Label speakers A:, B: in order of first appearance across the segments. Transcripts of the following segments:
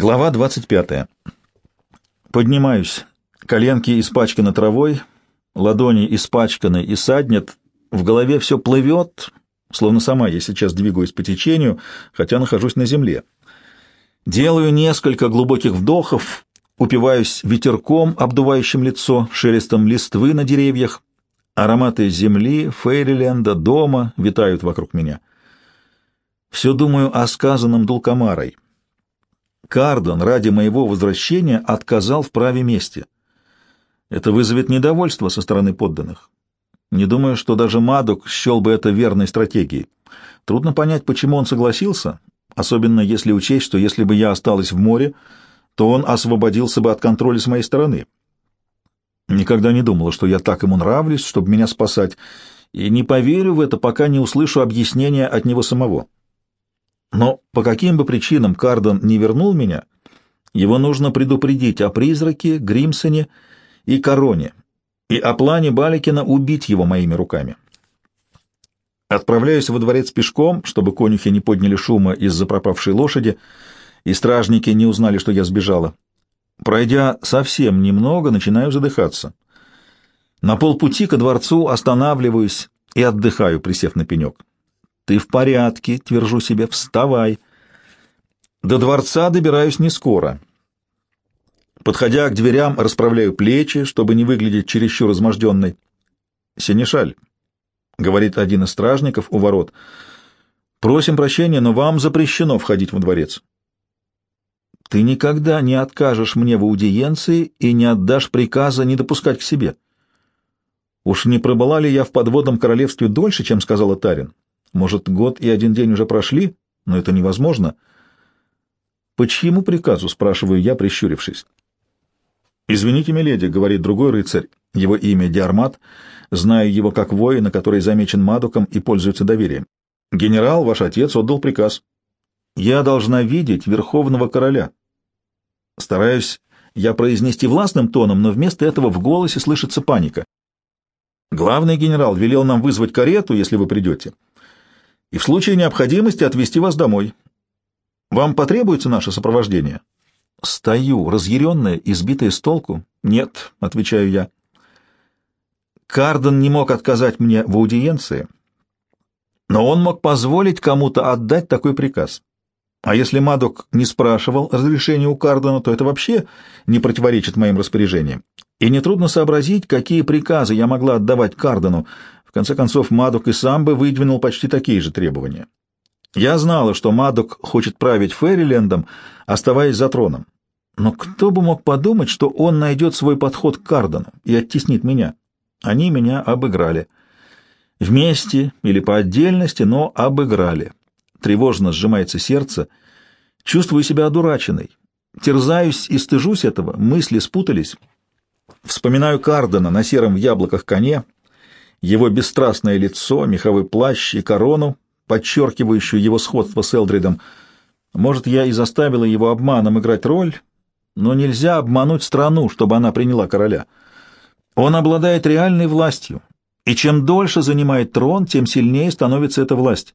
A: Глава 25. Поднимаюсь. Коленки испачканы травой, ладони испачканы и саднет, в голове все плывет, словно сама я сейчас двигаюсь по течению, хотя нахожусь на земле. Делаю несколько глубоких вдохов, упиваюсь ветерком, обдувающим лицо, шелестом листвы на деревьях. Ароматы земли, Фейриленда, дома витают вокруг меня. Все думаю о сказанном Дулкамарой — Кардон ради моего возвращения отказал в праве мести. Это вызовет недовольство со стороны подданных. Не думаю, что даже Мадок счел бы это верной стратегией. Трудно понять, почему он согласился, особенно если учесть, что если бы я осталась в море, то он освободился бы от контроля с моей стороны. Никогда не думала, что я так ему нравлюсь, чтобы меня спасать, и не поверю в это, пока не услышу объяснения от него самого. Но по каким бы причинам Кардон не вернул меня, его нужно предупредить о призраке, Гримсоне и Короне, и о плане Баликина убить его моими руками. Отправляюсь во дворец пешком, чтобы конюхи не подняли шума из-за пропавшей лошади, и стражники не узнали, что я сбежала. Пройдя совсем немного, начинаю задыхаться. На полпути ко дворцу останавливаюсь и отдыхаю, присев на пенек. «Ты в порядке», — твержу себе, — «вставай». До дворца добираюсь не скоро. Подходя к дверям, расправляю плечи, чтобы не выглядеть чересчур изможденной. «Сенешаль», — говорит один из стражников у ворот, — «просим прощения, но вам запрещено входить во дворец». «Ты никогда не откажешь мне в аудиенции и не отдашь приказа не допускать к себе». «Уж не пробыла ли я в подводном королевстве дольше, чем сказала Тарин?» Может, год и один день уже прошли, но это невозможно. По чьему приказу, спрашиваю я, прищурившись. «Извините, миледи», — говорит другой рыцарь, его имя Диармат, знаю его как воина, который замечен Мадуком и пользуется доверием. «Генерал, ваш отец, отдал приказ. Я должна видеть верховного короля». Стараюсь я произнести властным тоном, но вместо этого в голосе слышится паника. «Главный генерал велел нам вызвать карету, если вы придете и в случае необходимости отвезти вас домой. Вам потребуется наше сопровождение?» Стою, разъяренная, избитая с толку. «Нет», — отвечаю я. Карден не мог отказать мне в аудиенции, но он мог позволить кому-то отдать такой приказ. А если Мадок не спрашивал разрешения у Кардена, то это вообще не противоречит моим распоряжениям. И нетрудно сообразить, какие приказы я могла отдавать Кардену, в конце концов, Мадок и сам бы выдвинул почти такие же требования. Я знала, что Мадок хочет править Феррилендом, оставаясь за троном. Но кто бы мог подумать, что он найдет свой подход к Кардену и оттеснит меня? Они меня обыграли. Вместе или по отдельности, но обыграли. Тревожно сжимается сердце. Чувствую себя одураченной. Терзаюсь и стыжусь этого, мысли спутались. Вспоминаю Кардена на сером в яблоках коне — его бесстрастное лицо, меховой плащ и корону, подчеркивающую его сходство с Элдридом. Может, я и заставила его обманом играть роль, но нельзя обмануть страну, чтобы она приняла короля. Он обладает реальной властью, и чем дольше занимает трон, тем сильнее становится эта власть.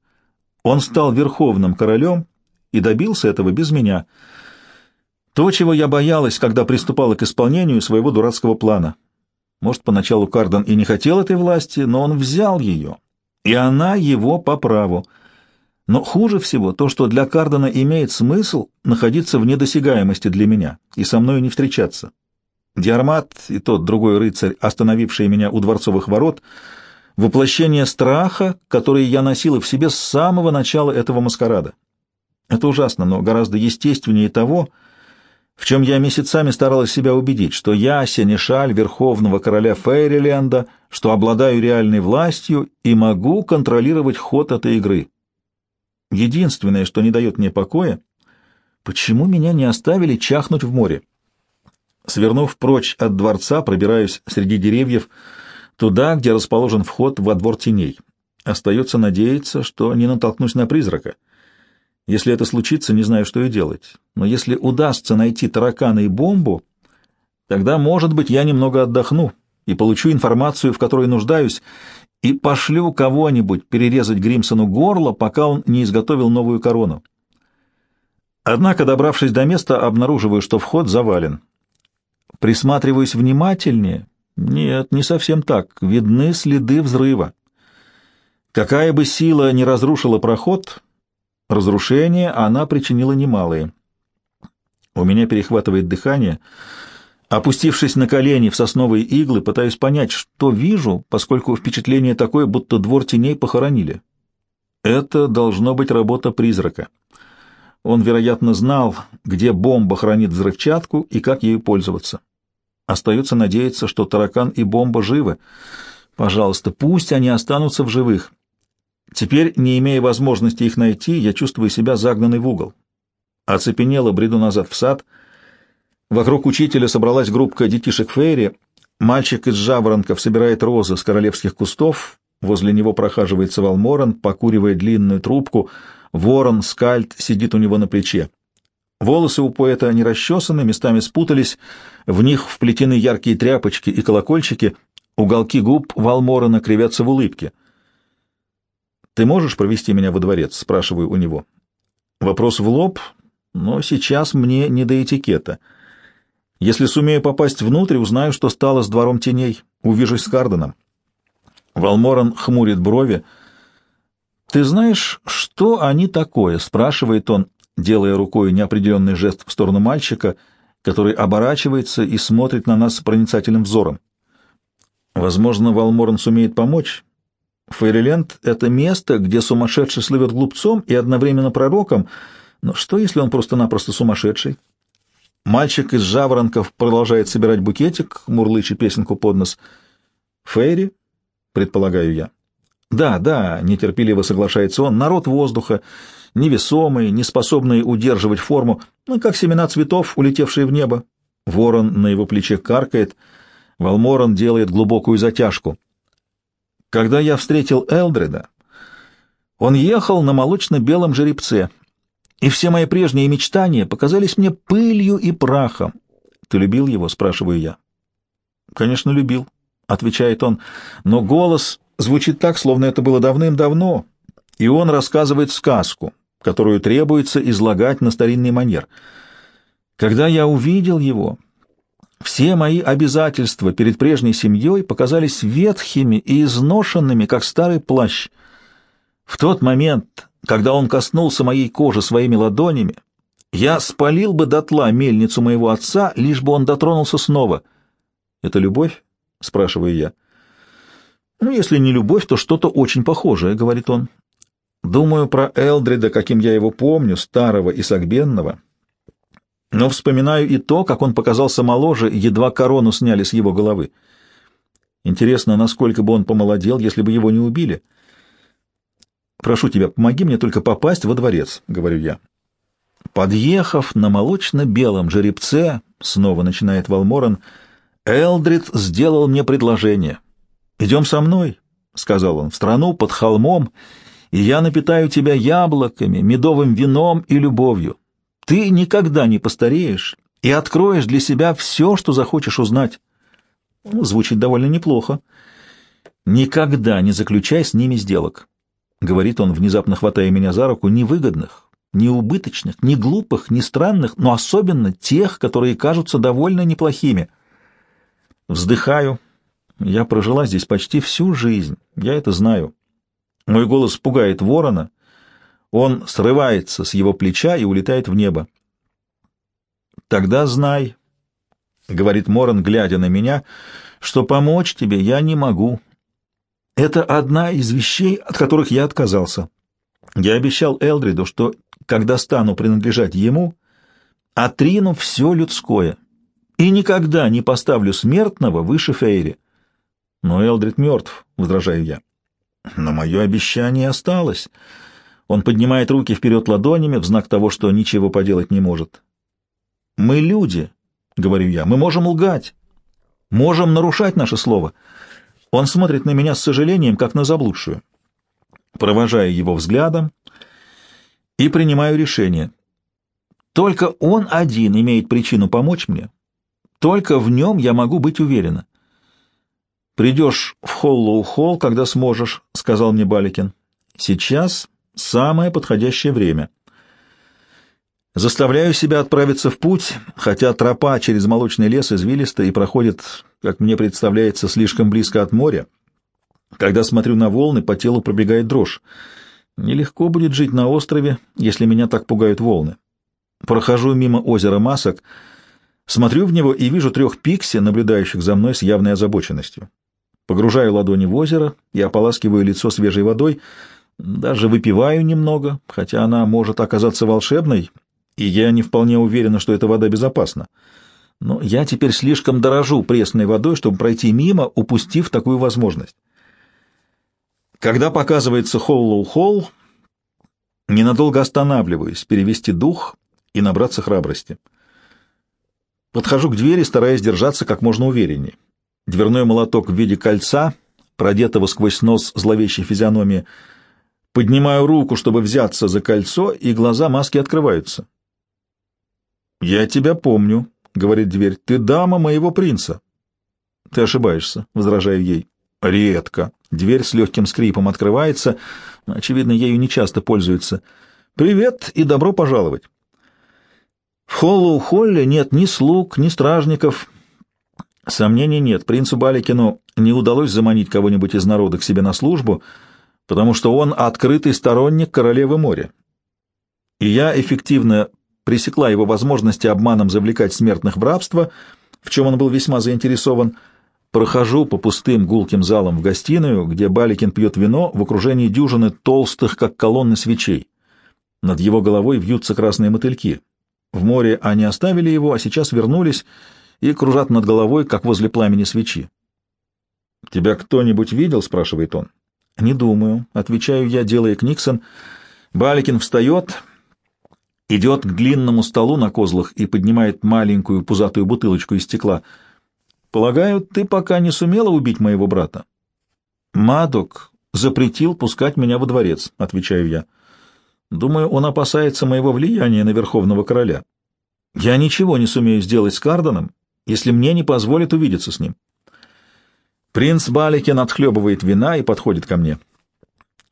A: Он стал верховным королем и добился этого без меня. То, чего я боялась, когда приступала к исполнению своего дурацкого плана — может, поначалу Кардон и не хотел этой власти, но он взял ее, и она его по праву. Но хуже всего то, что для Кардона имеет смысл находиться в недосягаемости для меня и со мною не встречаться. Диармат и тот другой рыцарь, остановивший меня у дворцовых ворот, воплощение страха, который я носила в себе с самого начала этого маскарада. Это ужасно, но гораздо естественнее того, в чем я месяцами старалась себя убедить, что я сенешаль верховного короля Фейриленда, что обладаю реальной властью и могу контролировать ход этой игры. Единственное, что не дает мне покоя, почему меня не оставили чахнуть в море? Свернув прочь от дворца, пробираюсь среди деревьев туда, где расположен вход во двор теней. Остается надеяться, что не натолкнусь на призрака. Если это случится, не знаю, что и делать. Но если удастся найти таракана и бомбу, тогда, может быть, я немного отдохну и получу информацию, в которой нуждаюсь, и пошлю кого-нибудь перерезать Гримсону горло, пока он не изготовил новую корону. Однако, добравшись до места, обнаруживаю, что вход завален. Присматриваюсь внимательнее. Нет, не совсем так. Видны следы взрыва. Какая бы сила ни разрушила проход, разрушение она причинила немалые. У меня перехватывает дыхание. Опустившись на колени в сосновые иглы, пытаюсь понять, что вижу, поскольку впечатление такое, будто двор теней похоронили. Это должно быть работа призрака. Он, вероятно, знал, где бомба хранит взрывчатку и как ею пользоваться. Остается надеяться, что таракан и бомба живы. Пожалуйста, пусть они останутся в живых. Теперь, не имея возможности их найти, я чувствую себя загнанный в угол. Оцепенело, бреду назад в сад. Вокруг учителя собралась группа детишек Фейри. Мальчик из жаворонков собирает розы с королевских кустов. Возле него прохаживается Валморан, покуривая длинную трубку — Ворон, скальд, сидит у него на плече. Волосы у поэта не расчесаны, местами спутались, в них вплетены яркие тряпочки и колокольчики, уголки губ Валморона кривятся в улыбке. «Ты можешь провести меня во дворец?» — спрашиваю у него. Вопрос в лоб, но сейчас мне не до этикета. Если сумею попасть внутрь, узнаю, что стало с двором теней, увижусь с Карденом. Валморан хмурит брови, — «Ты знаешь, что они такое?» — спрашивает он, делая рукой неопределенный жест в сторону мальчика, который оборачивается и смотрит на нас с проницательным взором. Возможно, Валморн сумеет помочь. Фейриленд — это место, где сумасшедший слывет глупцом и одновременно пророком, но что, если он просто-напросто сумасшедший? Мальчик из жаворонков продолжает собирать букетик, мурлыча песенку под нос. «Фейри?» — предполагаю я. Да, да, нетерпеливо соглашается он, народ воздуха, невесомый, неспособный удерживать форму, ну, как семена цветов, улетевшие в небо. Ворон на его плече каркает, Валморан делает глубокую затяжку. Когда я встретил Элдреда, он ехал на молочно-белом жеребце, и все мои прежние мечтания показались мне пылью и прахом. Ты любил его? — спрашиваю я. — Конечно, любил, — отвечает он, но голос звучит так, словно это было давным-давно, и он рассказывает сказку, которую требуется излагать на старинный манер. Когда я увидел его, все мои обязательства перед прежней семьей показались ветхими и изношенными, как старый плащ. В тот момент, когда он коснулся моей кожи своими ладонями, я спалил бы дотла мельницу моего отца, лишь бы он дотронулся снова. «Это любовь?» — спрашиваю я. «Ну, если не любовь, то что-то очень похожее», — говорит он. «Думаю про Элдрида, каким я его помню, старого и согбенного. Но вспоминаю и то, как он показался моложе, едва корону сняли с его головы. Интересно, насколько бы он помолодел, если бы его не убили?» «Прошу тебя, помоги мне только попасть во дворец», — говорю я. Подъехав на молочно-белом жеребце, снова начинает Валморан, Элдрид сделал мне предложение. «Идем со мной», — сказал он, — «в страну под холмом, и я напитаю тебя яблоками, медовым вином и любовью. Ты никогда не постареешь и откроешь для себя все, что захочешь узнать». Ну, звучит довольно неплохо. «Никогда не заключай с ними сделок», — говорит он, внезапно хватая меня за руку, — «невыгодных, ни убыточных, ни глупых, ни странных, но особенно тех, которые кажутся довольно неплохими». Вздыхаю, я прожила здесь почти всю жизнь, я это знаю. Мой голос пугает ворона, он срывается с его плеча и улетает в небо. «Тогда знай», — говорит Моран, глядя на меня, — «что помочь тебе я не могу. Это одна из вещей, от которых я отказался. Я обещал Элдриду, что, когда стану принадлежать ему, отрину все людское и никогда не поставлю смертного выше Фейри. Но Элдрид мертв, — возражаю я. Но мое обещание осталось. Он поднимает руки вперед ладонями в знак того, что ничего поделать не может. Мы люди, — говорю я, — мы можем лгать, можем нарушать наше слово. Он смотрит на меня с сожалением, как на заблудшую. Провожаю его взглядом и принимаю решение. Только он один имеет причину помочь мне. Только в нем я могу быть уверена. «Придешь в Холлоу-Холл, когда сможешь», — сказал мне Баликин. «Сейчас самое подходящее время». Заставляю себя отправиться в путь, хотя тропа через молочный лес извилиста и проходит, как мне представляется, слишком близко от моря. Когда смотрю на волны, по телу пробегает дрожь. Нелегко будет жить на острове, если меня так пугают волны. Прохожу мимо озера Масок, смотрю в него и вижу трех пикси, наблюдающих за мной с явной озабоченностью. Погружаю ладони в озеро и ополаскиваю лицо свежей водой, даже выпиваю немного, хотя она может оказаться волшебной, и я не вполне уверена, что эта вода безопасна. Но я теперь слишком дорожу пресной водой, чтобы пройти мимо, упустив такую возможность. Когда показывается Холлоу-Холл, ненадолго останавливаюсь, перевести дух и набраться храбрости. Подхожу к двери, стараясь держаться как можно увереннее. Дверной молоток в виде кольца, продетого сквозь нос зловещей физиономии. Поднимаю руку, чтобы взяться за кольцо, и глаза маски открываются. «Я тебя помню», — говорит дверь. «Ты дама моего принца». «Ты ошибаешься», — возражаю ей. «Редко». Дверь с легким скрипом открывается. Очевидно, ею нечасто пользуются. «Привет и добро пожаловать». В Холлоу-Холле нет ни слуг, ни стражников. Сомнений нет, принцу Баликину не удалось заманить кого-нибудь из народа к себе на службу, потому что он открытый сторонник королевы моря. И я эффективно пресекла его возможности обманом завлекать смертных в рабство, в чем он был весьма заинтересован. Прохожу по пустым гулким залам в гостиную, где Баликин пьет вино в окружении дюжины толстых, как колонны свечей. Над его головой вьются красные мотыльки. В море они оставили его, а сейчас вернулись и кружат над головой, как возле пламени свечи. «Тебя кто-нибудь видел?» — спрашивает он. «Не думаю», — отвечаю я, делая Книксон. Баликин встает идет к длинному столу на козлах и поднимает маленькую пузатую бутылочку из стекла. «Полагаю, ты пока не сумела убить моего брата?» «Мадок запретил пускать меня во дворец», — отвечаю я. «Думаю, он опасается моего влияния на Верховного Короля. Я ничего не сумею сделать с Карденом, если мне не позволят увидеться с ним». Принц Баликин отхлебывает вина и подходит ко мне.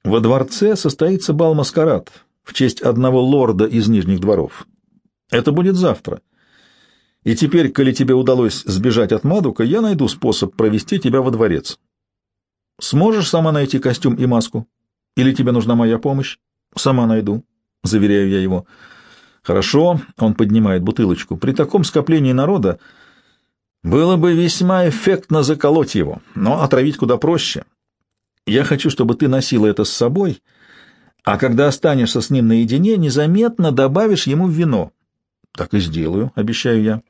A: «Во дворце состоится бал-маскарад», в честь одного лорда из Нижних дворов. Это будет завтра. И теперь, коли тебе удалось сбежать от Мадука, я найду способ провести тебя во дворец. Сможешь сама найти костюм и маску? Или тебе нужна моя помощь? Сама найду, — заверяю я его. Хорошо, — он поднимает бутылочку. При таком скоплении народа было бы весьма эффектно заколоть его, но отравить куда проще. Я хочу, чтобы ты носила это с собой — а когда останешься с ним наедине, незаметно добавишь ему вино. Так и сделаю, обещаю я.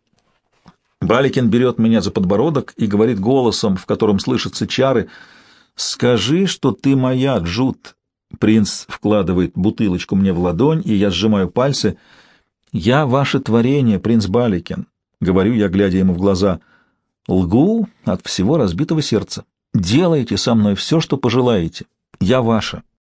A: Баликин берет меня за подбородок и говорит голосом, в котором слышатся чары, «Скажи, что ты моя, Джуд». Принц вкладывает бутылочку мне в ладонь, и я сжимаю пальцы. «Я ваше творение, принц Баликин», — говорю я, глядя ему в глаза. «Лгу от всего разбитого сердца. Делайте со мной все, что пожелаете. Я ваша».